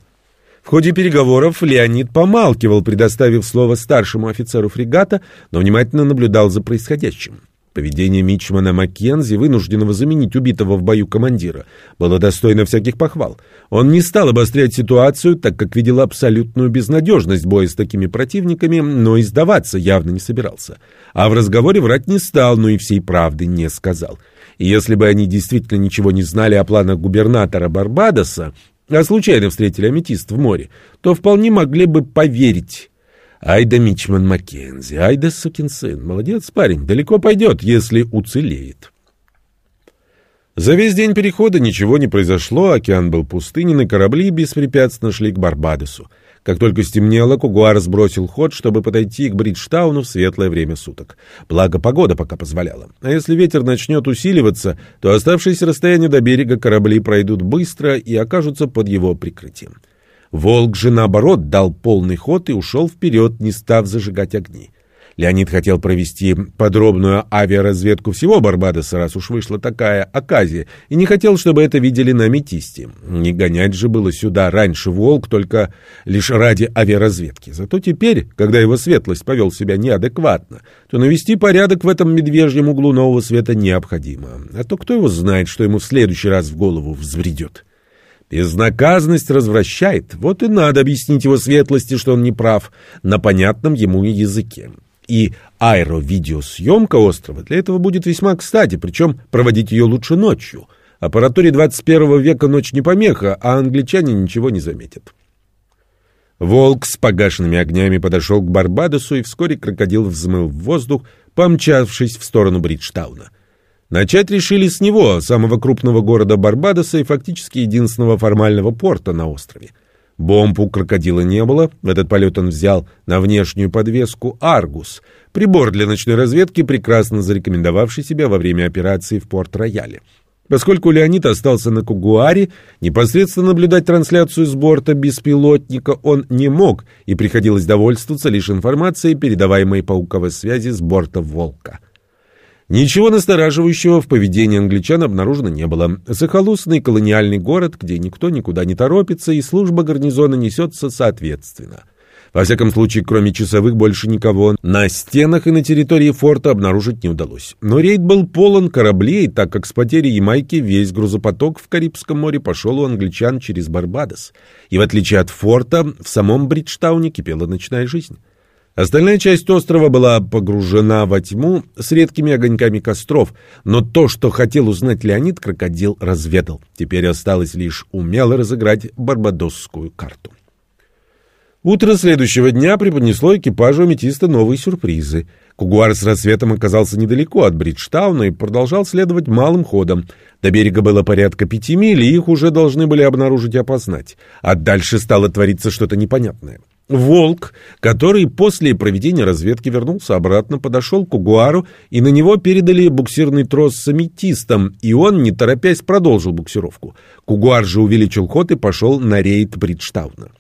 A: В ходе переговоров Леонид помалкивал, предоставив слово старшему офицеру фрегата, но внимательно наблюдал за происходящим. Поведение Мичмана Маккензи, вынужденного заменить убитого в бою командира, было достойно всяких похвал. Он не стал обострять ситуацию, так как видел абсолютную безнадежность боя с такими противниками, но и сдаваться явно не собирался. А в разговоре врать не стал, но и всей правды не сказал. И если бы они действительно ничего не знали о планах губернатора Барбадоса, а случайно встретили аметист в море, то вполне могли бы поверить Айда Мичман Маккензи, айда сукин сын. Молодец парень, далеко пойдет, если уцелеет. За весь день перехода ничего не произошло, океан был пустынен, и корабли беспрепятственно шли к Барбадосу. Как только стемнело, Кугуар сбросил ход, чтобы подойти к Бриджтауну в светлое время суток. Благо, погода пока позволяла. А если ветер начнет усиливаться, то оставшиеся расстояния до берега корабли пройдут быстро и окажутся под его прикрытием. Волк же, наоборот, дал полный ход и ушел вперед, не став зажигать огни. Леонид хотел провести подробную авиаразведку всего Барбадоса, раз уж вышла такая оказия, и не хотел, чтобы это видели на метисте. Не гонять же было сюда раньше «Волк» только лишь ради авиаразведки. Зато теперь, когда его светлость повел себя неадекватно, то навести порядок в этом медвежьем углу нового света необходимо. А то кто его знает, что ему в следующий раз в голову взбредет. Безнаказанность развращает, вот и надо объяснить его светлости, что он не прав, на понятном ему языке. И аэровидеосъемка острова для этого будет весьма кстати, причем проводить ее лучше ночью. Аппаратуре 21 века ночь не помеха, а англичане ничего не заметят. Волк с погашенными огнями подошел к Барбадосу, и вскоре крокодил взмыл в воздух, помчавшись в сторону Бриджтауна. Начать решили с него, самого крупного города Барбадоса и фактически единственного формального порта на острове. Бомб у крокодила не было. Этот полет он взял на внешнюю подвеску «Аргус», прибор для ночной разведки, прекрасно зарекомендовавший себя во время операции в Порт-Рояле. Поскольку Леонид остался на Кугуаре, непосредственно наблюдать трансляцию с борта беспилотника он не мог, и приходилось довольствоваться лишь информацией, передаваемой по УКВ связи с борта «Волка». Ничего настораживающего в поведении англичан обнаружено не было. Захолустный колониальный город, где никто никуда не торопится, и служба гарнизона несется соответственно. Во всяком случае, кроме часовых, больше никого на стенах и на территории форта обнаружить не удалось. Но рейд был полон кораблей, так как с потери Ямайки весь грузопоток в Карибском море пошел у англичан через Барбадос. И в отличие от форта, в самом Бриджтауне кипела ночная жизнь. Остальная часть острова была погружена во тьму с редкими огоньками костров, но то, что хотел узнать Леонид, крокодил разведал. Теперь осталось лишь умело разыграть барбадосскую карту. Утро следующего дня преподнесло экипажу аметиста новые сюрпризы. Кугуар с рассветом оказался недалеко от Бриджтауна и продолжал следовать малым ходом. До берега было порядка пяти миль, и их уже должны были обнаружить и опознать. А дальше стало твориться что-то непонятное. Волк, который после проведения разведки вернулся обратно, подошел к Угуару, и на него передали буксирный трос с аметистом, и он, не торопясь, продолжил буксировку. Кугуар же увеличил ход и пошел на рейд Бриджтауна.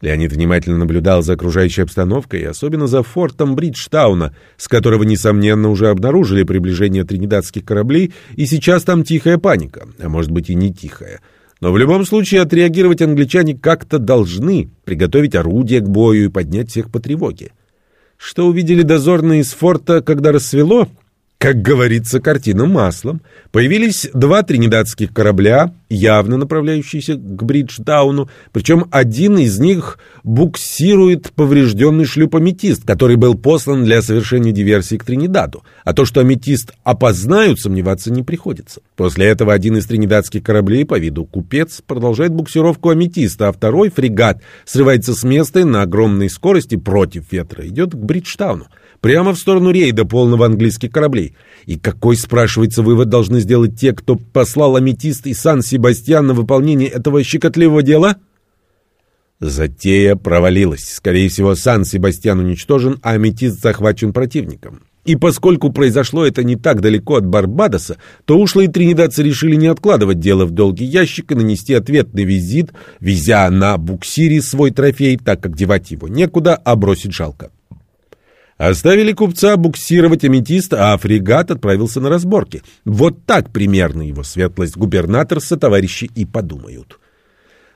A: Леонид внимательно наблюдал за окружающей обстановкой, и особенно за фортом Бриджтауна, с которого, несомненно, уже обнаружили приближение тринидадских кораблей, и сейчас там тихая паника, а может быть и не тихая. Но в любом случае отреагировать англичане как-то должны, приготовить орудия к бою и поднять всех по тревоге. Что увидели дозорные из форта, когда рассвело? Как говорится, картина маслом. Появились два тринидадских корабля, явно направляющиеся к Бридждауну, причем один из них буксирует поврежденный шлюп «Аметист», который был послан для совершения диверсии к Тринидаду. А то, что «Аметист» опознают, сомневаться не приходится. После этого один из тринидадских кораблей по виду «Купец» продолжает буксировку «Аметиста», а второй, фрегат, срывается с места и на огромной скорости против ветра идет к Бриджтауну прямо в сторону рейда полного английских кораблей. И какой, спрашивается, вывод должны сделать те, кто послал Аметист и Сан-Себастьян на выполнение этого щекотливого дела? Затея провалилась. Скорее всего, Сан-Себастьян уничтожен, а Аметист захвачен противником. И поскольку произошло это не так далеко от Барбадоса, то ушлые тринидадцы решили не откладывать дело в долгий ящик и нанести ответный визит, везя на буксире свой трофей, так как девать его некуда, а бросить жалко. Оставили купца буксировать аметист, а фрегат отправился на разборки. Вот так примерно его светлость губернатор со товарищи и подумают.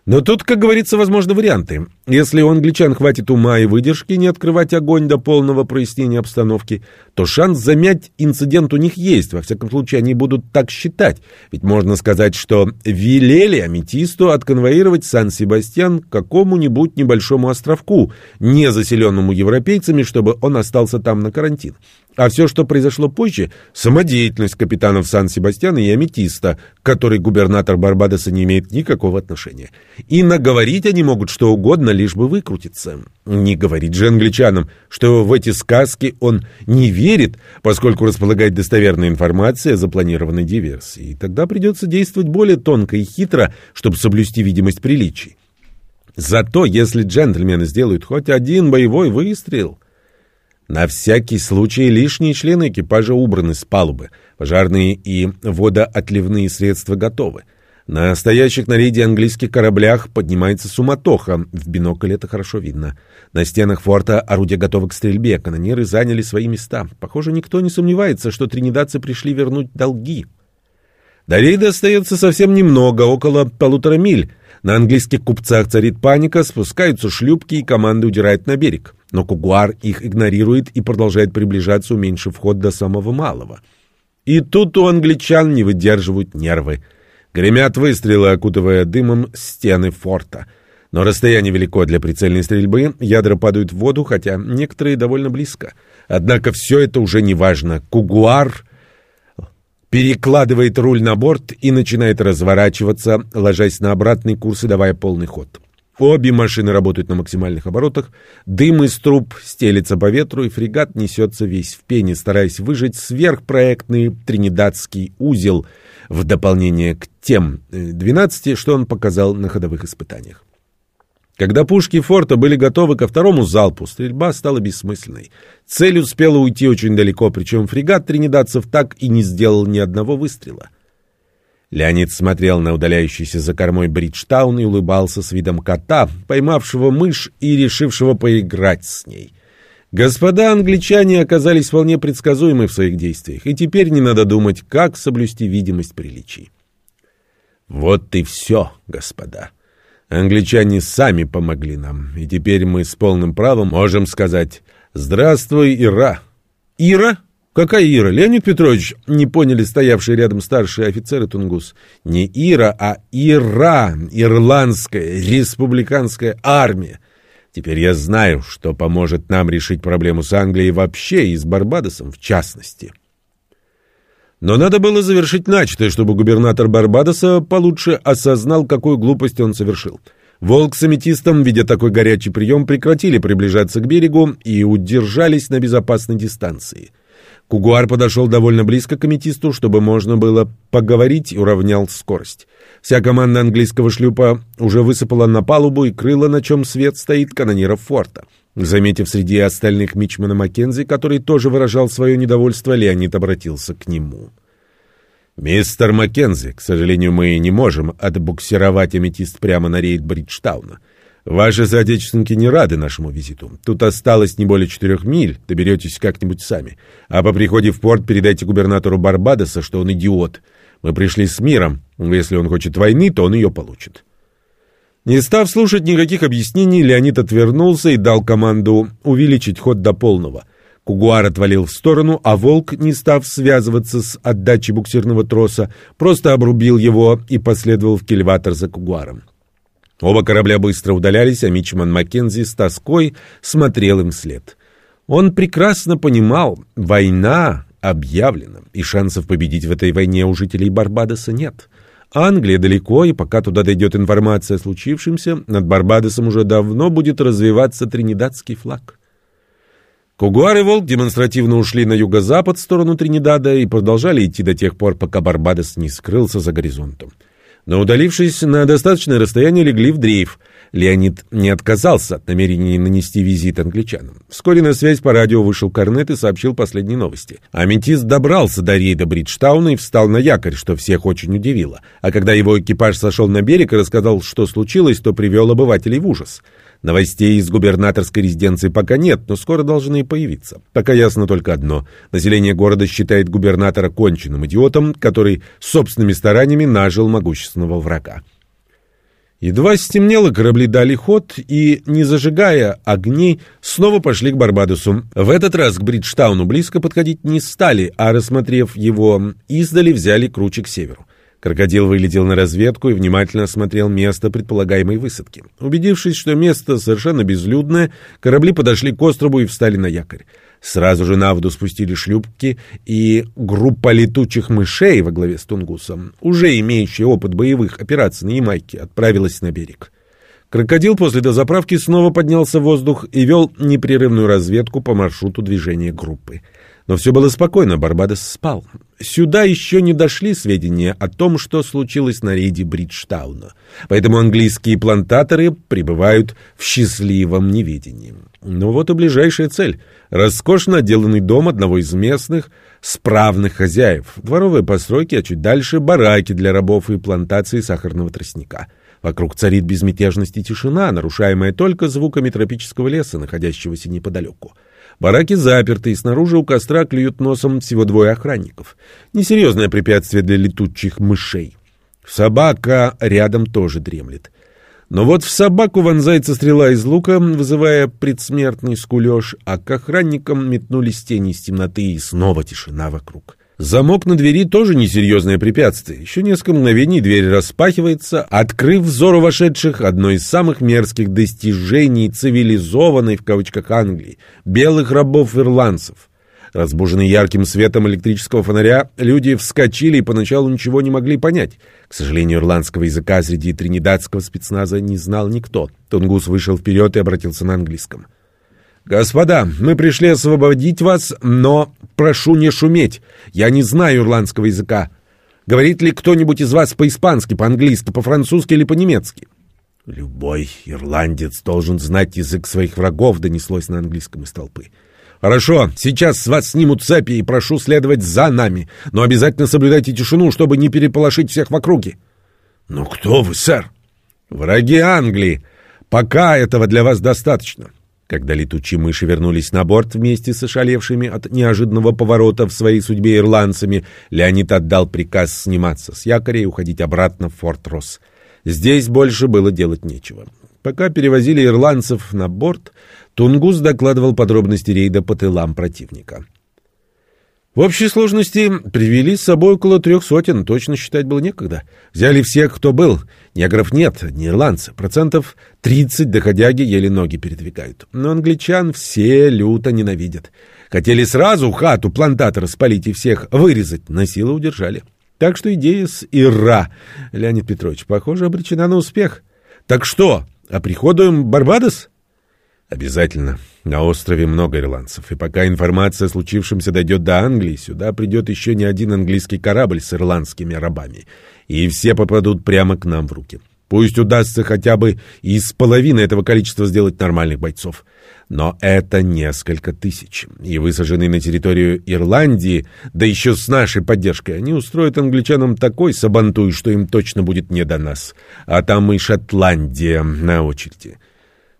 A: Но тут, как говорится, возможны варианты. Если у англичан хватит ума и выдержки не открывать огонь до полного прояснения обстановки, то шанс замять инцидент у них есть. Во всяком случае, они будут так считать. Ведь можно сказать, что велели Аметисту отконвоировать Сан-Себастьян к какому-нибудь небольшому островку, не заселенному европейцами, чтобы он остался там на карантин. А все, что произошло позже, самодеятельность капитанов Сан-Себастьяна и Аметиста, к которой губернатор Барбадоса не имеет никакого отношения. И наговорить они могут что угодно, лишь бы выкрутиться. Не говорить же англичанам, что в эти сказки он не верит, поскольку располагает достоверной информацией о запланированной диверсии. И тогда придется действовать более тонко и хитро, чтобы соблюсти видимость приличий. Зато если джентльмены сделают хоть один боевой выстрел... На всякий случай лишние члены экипажа убраны с палубы. Пожарные и водоотливные средства готовы. На стоящих на рейде английских кораблях поднимается суматоха. В бинокль это хорошо видно. На стенах форта орудия готовы к стрельбе. Канонеры заняли свои места. Похоже, никто не сомневается, что тринидадцы пришли вернуть долги. До рейда остается совсем немного, около полутора миль. На английских купцах царит паника, спускаются шлюпки, и команды удирают на берег. Но Кугуар их игнорирует и продолжает приближаться, уменьшив ход до самого малого. И тут у англичан не выдерживают нервы. Гремят выстрелы, окутывая дымом стены форта. Но расстояние велико для прицельной стрельбы, ядра падают в воду, хотя некоторые довольно близко. Однако все это уже не важно. Кугуар перекладывает руль на борт и начинает разворачиваться, ложась на обратный курс и давая полный ход. Обе машины работают на максимальных оборотах, дым из труб стелится по ветру, и фрегат несется весь в пене, стараясь выжать сверхпроектный тринидадский узел в дополнение к тем 12, э, что он показал на ходовых испытаниях. Когда пушки форта были готовы ко второму залпу, стрельба стала бессмысленной. Цель успела уйти очень далеко, причем фрегат тринидадцев так и не сделал ни одного выстрела. Леонид смотрел на удаляющийся за кормой Бриджтаун и улыбался с видом кота, поймавшего мышь и решившего поиграть с ней. Господа англичане оказались вполне предсказуемы в своих действиях, и теперь не надо думать, как соблюсти видимость приличий. Вот и все, господа. Англичане сами помогли нам, и теперь мы с полным правом можем сказать «Здравствуй, Ира!» «Ира?» «Какая Ира?» Леонид Петрович, не поняли стоявшие рядом старшие офицеры Тунгус. Не Ира, а Ира, Ирландская республиканская армия. Теперь я знаю, что поможет нам решить проблему с Англией вообще и с Барбадосом в частности. Но надо было завершить начатое, чтобы губернатор Барбадоса получше осознал, какую глупость он совершил. Волк с аметистом, видя такой горячий прием, прекратили приближаться к берегу и удержались на безопасной дистанции. Кугуар подошел довольно близко к аметисту, чтобы можно было поговорить и уравнял скорость. Вся команда английского шлюпа уже высыпала на палубу и крыла, на чем свет стоит канониров форта. Заметив среди остальных Мичмана Маккензи, который тоже выражал свое недовольство, Леонид обратился к нему. «Мистер Маккензи, к сожалению, мы не можем отбуксировать аметист прямо на рейд Бриджтауна. Ваши соотечественники не рады нашему визиту. Тут осталось не более четырех миль, доберетесь как-нибудь сами. А по приходе в порт передайте губернатору Барбадоса, что он идиот. Мы пришли с миром. Если он хочет войны, то он ее получит». Не став слушать никаких объяснений, Леонид отвернулся и дал команду увеличить ход до полного. Кугуар отвалил в сторону, а волк, не став связываться с отдачей буксирного троса, просто обрубил его и последовал в кильватор за Кугуаром. Оба корабля быстро удалялись, а Мичман Маккензи с тоской смотрел им вслед. Он прекрасно понимал, война объявлена, и шансов победить в этой войне у жителей Барбадоса нет. Англия далеко, и пока туда дойдет информация о случившемся, над Барбадосом уже давно будет развиваться тринидадский флаг. Кугуар и Волк демонстративно ушли на юго-запад в сторону Тринидада и продолжали идти до тех пор, пока Барбадос не скрылся за горизонтом но, удалившись на достаточное расстояние, легли в дрейф. Леонид не отказался от намерения нанести визит англичанам. Вскоре на связь по радио вышел Корнет и сообщил последние новости. Аметист добрался до рейда Бриджтауна и встал на якорь, что всех очень удивило. А когда его экипаж сошел на берег и рассказал, что случилось, то привел обывателей в ужас. Новостей из губернаторской резиденции пока нет, но скоро должны появиться. Пока ясно только одно. Население города считает губернатора конченным идиотом, который собственными стараниями нажил могущественного врага. Едва стемнело, корабли дали ход и, не зажигая огней, снова пошли к Барбадосу. В этот раз к Бриджтауну близко подходить не стали, а, рассмотрев его издали, взяли круче к северу. Крокодил вылетел на разведку и внимательно осмотрел место предполагаемой высадки. Убедившись, что место совершенно безлюдное, корабли подошли к острову и встали на якорь. Сразу же на воду спустили шлюпки, и группа летучих мышей во главе с Тунгусом, уже имеющая опыт боевых операций на Ямайке, отправилась на берег. Крокодил после дозаправки снова поднялся в воздух и вел непрерывную разведку по маршруту движения группы. Но все было спокойно, Барбадос спал. Сюда еще не дошли сведения о том, что случилось на рейде Бриджтауна. Поэтому английские плантаторы пребывают в счастливом неведении. Но вот и ближайшая цель. Роскошно отделанный дом одного из местных справных хозяев. Дворовые постройки, а чуть дальше бараки для рабов и плантации сахарного тростника. Вокруг царит безмятежность и тишина, нарушаемая только звуками тропического леса, находящегося неподалеку. Бараки заперты, и снаружи у костра клюют носом всего двое охранников. Несерьезное препятствие для летучих мышей. Собака рядом тоже дремлет. Но вот в собаку вонзается стрела из лука, вызывая предсмертный скулеж, а к охранникам метнулись тени из темноты, и снова тишина вокруг. Замок на двери тоже несерьезное препятствие. Еще несколько мгновений дверь распахивается, открыв взору вошедших одно из самых мерзких достижений цивилизованной в кавычках Англии — белых рабов-ирландцев. Разбуженные ярким светом электрического фонаря, люди вскочили и поначалу ничего не могли понять. К сожалению, ирландского языка среди тринидадского спецназа не знал никто. Тунгус вышел вперед и обратился на английском. «Господа, мы пришли освободить вас, но прошу не шуметь. Я не знаю ирландского языка. Говорит ли кто-нибудь из вас по-испански, по-английски, по-французски или по-немецки?» «Любой ирландец должен знать язык своих врагов», — донеслось на английском из толпы. «Хорошо, сейчас с вас снимут цепи и прошу следовать за нами, но обязательно соблюдайте тишину, чтобы не переполошить всех в округе». «Ну кто вы, сэр?» «Враги Англии. Пока этого для вас достаточно. Когда летучие мыши вернулись на борт вместе с ошалевшими от неожиданного поворота в своей судьбе ирландцами, Леонид отдал приказ сниматься с якоря и уходить обратно в Форт Росс. Здесь больше было делать нечего. Пока перевозили ирландцев на борт, Тунгус докладывал подробности рейда по тылам противника. В общей сложности привели с собой около трех сотен, точно считать было некогда. Взяли всех, кто был. Негров нет, не ирландцы. Процентов 30 доходяги еле ноги передвигают. Но англичан все люто ненавидят. Хотели сразу хату плантатора спалить и всех вырезать, на силу удержали. Так что идея с Ира, Леонид Петрович, похоже, обречена на успех. Так что, оприходуем Барбадос? Обязательно. На острове много ирландцев, и пока информация о случившемся дойдет до Англии, сюда придет еще не один английский корабль с ирландскими рабами, и все попадут прямо к нам в руки. Пусть удастся хотя бы из половины этого количества сделать нормальных бойцов. Но это несколько тысяч. И высаженные на территорию Ирландии, да еще с нашей поддержкой, они устроят англичанам такой сабантуй, что им точно будет не до нас. А там и Шотландия на очереди.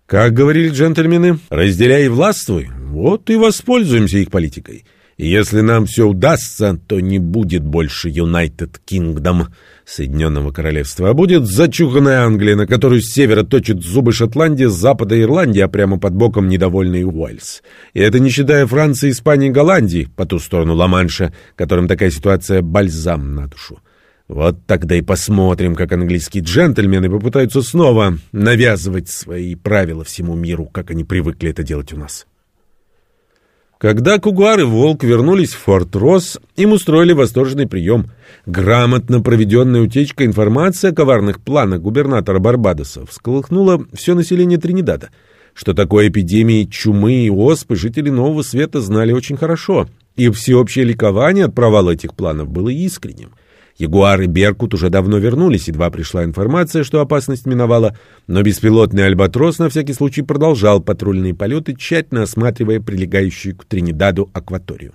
A: Как говорили джентльмены, разделяй и властвуй. Вот и воспользуемся их политикой. И если нам все удастся, то не будет больше United Kingdom, Соединенного Королевства, а будет зачуханная Англия, на которую с севера точит зубы Шотландия, с запада Ирландия, а прямо под боком недовольный Уэльс. И это не считая Франции, Испании Голландии, по ту сторону Ла-Манша, которым такая ситуация бальзам на душу. Вот тогда и посмотрим, как английские джентльмены попытаются снова навязывать свои правила всему миру, как они привыкли это делать у нас. Когда Кугуар и Волк вернулись в Форт Росс, им устроили восторженный прием. Грамотно проведенная утечка информации о коварных планах губернатора Барбадоса всколыхнула все население Тринидада. Что такое эпидемии чумы и оспы, жители Нового Света знали очень хорошо, и всеобщее ликование от провала этих планов было искренним. Ягуар и Беркут уже давно вернулись, едва пришла информация, что опасность миновала, но беспилотный Альбатрос на всякий случай продолжал патрульные полеты, тщательно осматривая прилегающую к Тринидаду акваторию.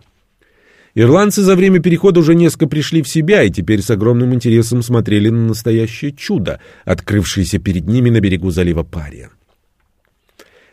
A: Ирландцы за время перехода уже несколько пришли в себя и теперь с огромным интересом смотрели на настоящее чудо, открывшееся перед ними на берегу залива Пария.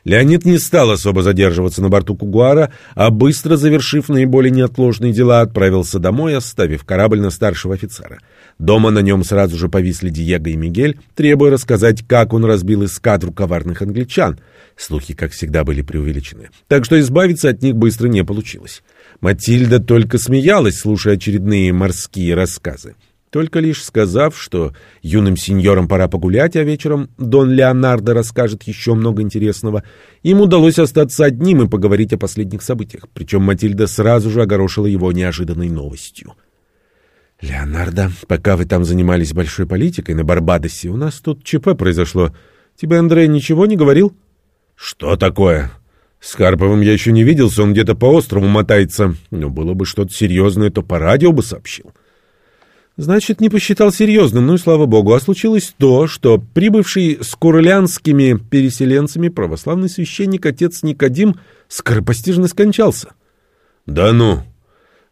A: Леонид не стал особо задерживаться на борту Кугуара, а быстро завершив наиболее неотложные дела, отправился домой, оставив корабль на старшего офицера. Дома на нем сразу же повисли Диего и Мигель, требуя рассказать, как он разбил эскадру коварных англичан. Слухи, как всегда, были преувеличены. Так что избавиться от них быстро не получилось. Матильда только смеялась, слушая очередные морские рассказы. Только лишь сказав, что юным сеньорам пора погулять, а вечером Дон Леонардо расскажет еще много интересного, им удалось остаться одним и поговорить о последних событиях. Причем Матильда сразу же огорошила его неожиданной новостью. «Леонардо, пока вы там занимались большой политикой на Барбадосе, у нас тут ЧП произошло. Тебе Андрей ничего не говорил?» «Что такое?» С Карповым я еще не виделся, он где-то по острову мотается. Но было бы что-то серьезное, то по радио бы сообщил. Значит, не посчитал серьезным, ну и слава богу. А случилось то, что прибывший с курлянскими переселенцами православный священник отец Никодим скоропостижно скончался. Да ну!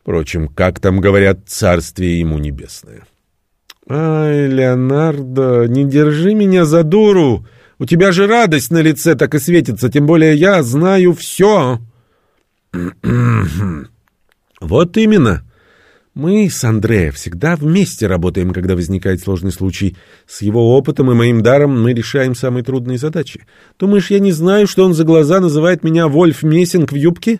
A: Впрочем, как там говорят, царствие ему небесное. Ай, Леонардо, не держи меня за дуру! У тебя же радость на лице так и светится, тем более я знаю все. вот именно. Мы с Андреем всегда вместе работаем, когда возникает сложный случай. С его опытом и моим даром мы решаем самые трудные задачи. Думаешь, я не знаю, что он за глаза называет меня Вольф Мессинг в юбке?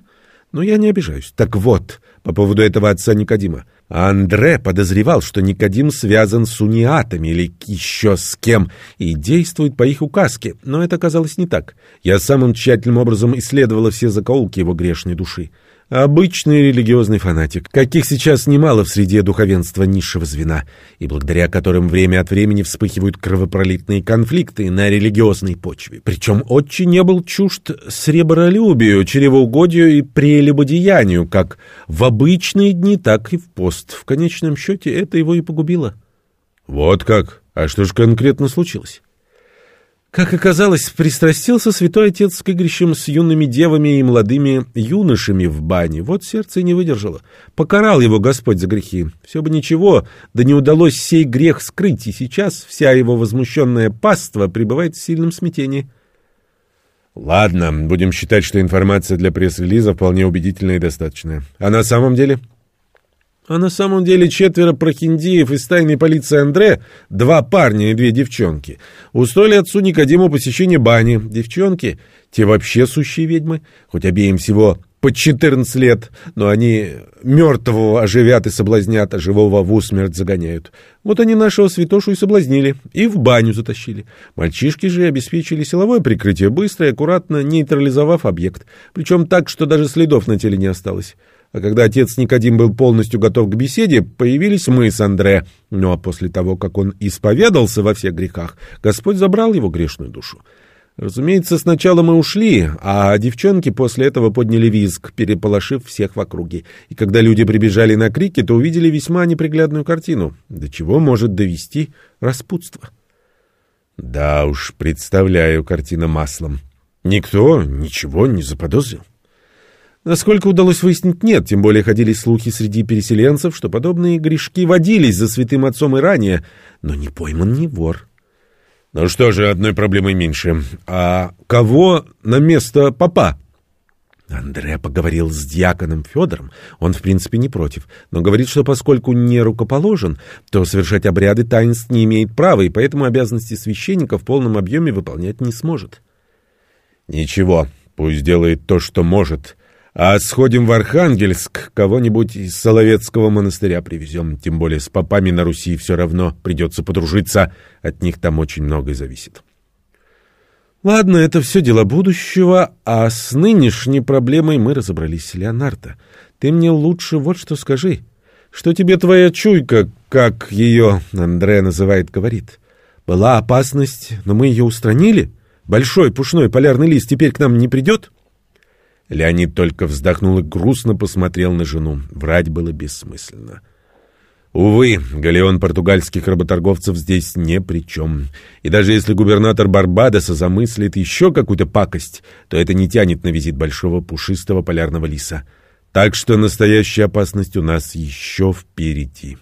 A: Но я не обижаюсь. Так вот, по поводу этого отца Никодима. Андре подозревал, что Никодим связан с униатами или еще с кем и действует по их указке, но это оказалось не так. Я самым тщательным образом исследовала все закоулки его грешной души. Обычный религиозный фанатик, каких сейчас немало в среде духовенства низшего звена, и благодаря которым время от времени вспыхивают кровопролитные конфликты на религиозной почве. Причем отче не был чужд сребролюбию, чревоугодию и прелюбодеянию, как в обычные дни, так и в пост. В конечном счете это его и погубило. Вот как? А что же конкретно случилось? Как оказалось, пристрастился святой отец к игрищам с юными девами и молодыми юношами в бане. Вот сердце не выдержало. Покарал его Господь за грехи. Все бы ничего, да не удалось сей грех скрыть, и сейчас вся его возмущенная паства пребывает в сильном смятении. Ладно, будем считать, что информация для пресс-релиза вполне убедительная и достаточная. А на самом деле... А на самом деле четверо прохиндеев из тайной полиции Андре, два парня и две девчонки, устроили отцу Никодиму посещение бани. Девчонки, те вообще сущие ведьмы, хоть обеим всего по 14 лет, но они мертвого оживят и соблазнят, а живого в усмерть загоняют. Вот они нашего святошу и соблазнили, и в баню затащили. Мальчишки же обеспечили силовое прикрытие быстро и аккуратно нейтрализовав объект, причем так, что даже следов на теле не осталось. А когда отец Никодим был полностью готов к беседе, появились мы с Андре. Ну а после того, как он исповедался во всех грехах, Господь забрал его грешную душу. Разумеется, сначала мы ушли, а девчонки после этого подняли визг, переполошив всех в округе. И когда люди прибежали на крики, то увидели весьма неприглядную картину. До чего может довести распутство? Да уж, представляю картина маслом. Никто ничего не заподозрил. Насколько удалось выяснить, нет, тем более ходили слухи среди переселенцев, что подобные грешки водились за святым отцом и ранее, но не пойман ни вор. Ну что же, одной проблемой меньше. А кого на место папа? Андре поговорил с дьяконом Федором. Он, в принципе, не против, но говорит, что поскольку не рукоположен, то совершать обряды таинств не имеет права, и поэтому обязанности священника в полном объеме выполнять не сможет. Ничего, пусть делает то, что может. А сходим в Архангельск, кого-нибудь из Соловецкого монастыря привезем. Тем более с попами на Руси все равно придется подружиться. От них там очень многое зависит. Ладно, это все дела будущего, а с нынешней проблемой мы разобрались. Леонардо, ты мне лучше вот что скажи. Что тебе твоя чуйка, как ее Андре называет, говорит? Была опасность, но мы ее устранили? Большой пушной полярный лист теперь к нам не придет?» Леонид только вздохнул и грустно посмотрел на жену. Врать было бессмысленно. Увы, галеон португальских работорговцев здесь ни при чем. И даже если губернатор Барбадоса замыслит еще какую-то пакость, то это не тянет на визит большого пушистого полярного лиса. Так что настоящая опасность у нас еще впереди.